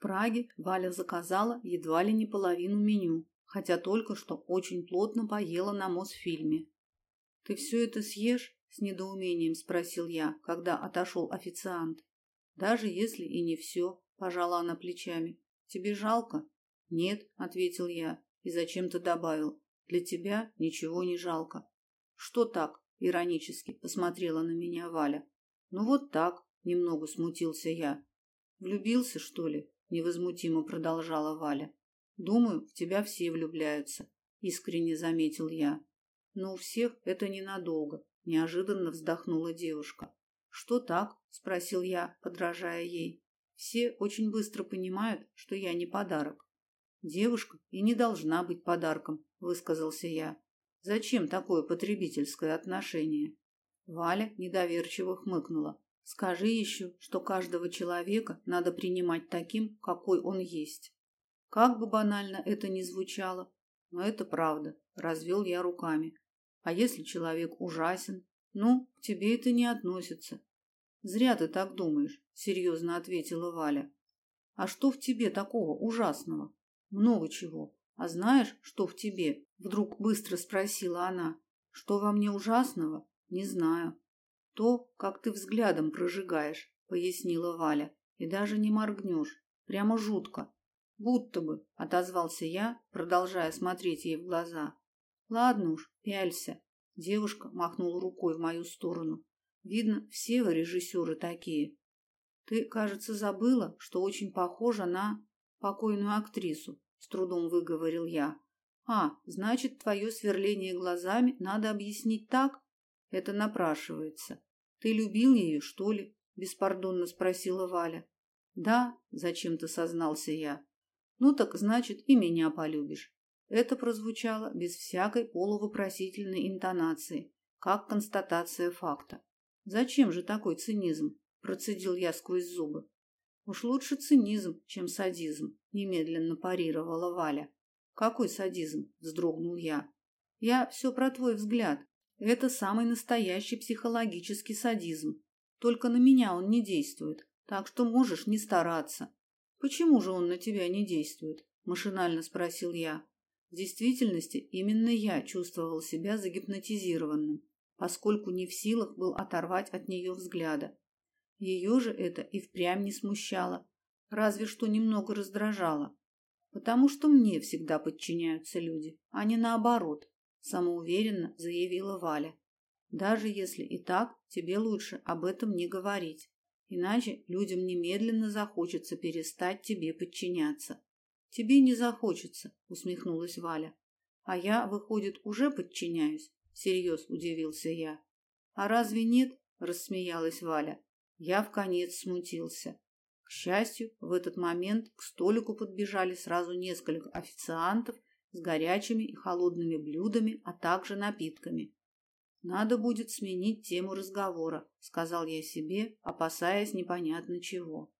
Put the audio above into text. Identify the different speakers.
Speaker 1: Праге Валя заказала едва ли не половину меню, хотя только что очень плотно поела на Мосфильме. «Ты все это съешь?» – с недоумением спросил я, когда отошел официант. «Даже если и не все», – пожала она плечами. «Тебе жалко?» «Нет», – ответил я и зачем-то добавил. «Для тебя ничего не жалко». «Что так?» – иронически посмотрела на меня Валя. «Ну вот так», – немного смутился я. «Влюбился, что ли?» Невозмутимо продолжала Валя. Думаю, в тебя все влюбляются, искренне заметил я. Но у всех это ненадолго, неожиданно вздохнула девушка. Что так? спросил я, подражая ей. Все очень быстро понимают, что я не подарок. Девушка и не должна быть подарком, высказался я. Зачем такое потребительское отношение? Валя недоверчиво хмыкнула. Скажи еще, что каждого человека надо принимать таким, какой он есть. Как бы банально это ни звучало, но это правда, развел я руками. А если человек ужасен? Ну, к тебе это не относится. Зря ты так думаешь, серьезно ответила Валя. А что в тебе такого ужасного? Много чего. А знаешь, что в тебе? Вдруг быстро спросила она. Что во мне ужасного? Не знаю. То, как ты взглядом прожигаешь, пояснила Валя, и даже не моргнешь. Прямо жутко. Будто бы, отозвался я, продолжая смотреть ей в глаза. Ладно уж, пялься. Девушка махнула рукой в мою сторону. Видно, все вы режиссеры такие. Ты, кажется, забыла, что очень похожа на покойную актрису, с трудом выговорил я. А, значит, твое сверление глазами надо объяснить так, это напрашивается. Ты любил ее, что ли? беспардонно спросила Валя. Да, зачем-то сознался я. Ну так значит, и меня полюбишь. Это прозвучало без всякой полувопросительной интонации, как констатация факта. Зачем же такой цинизм? процедил я сквозь зубы. Уж лучше цинизм, чем садизм, немедленно парировала Валя. Какой садизм? вздрогнул я. Я все про твой взгляд. Это самый настоящий психологический садизм. Только на меня он не действует, так что можешь не стараться. Почему же он на тебя не действует? машинально спросил я. В действительности именно я чувствовал себя загипнотизированным, поскольку не в силах был оторвать от нее взгляда. Ее же это и впрямь не смущало, разве что немного раздражало, потому что мне всегда подчиняются люди, а не наоборот самоуверенно заявила Валя. Даже если и так, тебе лучше об этом не говорить, иначе людям немедленно захочется перестать тебе подчиняться. Тебе не захочется, усмехнулась Валя. А я, выходит, уже подчиняюсь, всерьез удивился я. А разве нет? рассмеялась Валя. Я в конец смутился. К счастью, в этот момент к столику подбежали сразу несколько официантов с горячими и холодными блюдами, а также напитками. Надо будет сменить тему разговора, сказал я себе, опасаясь непонятно чего.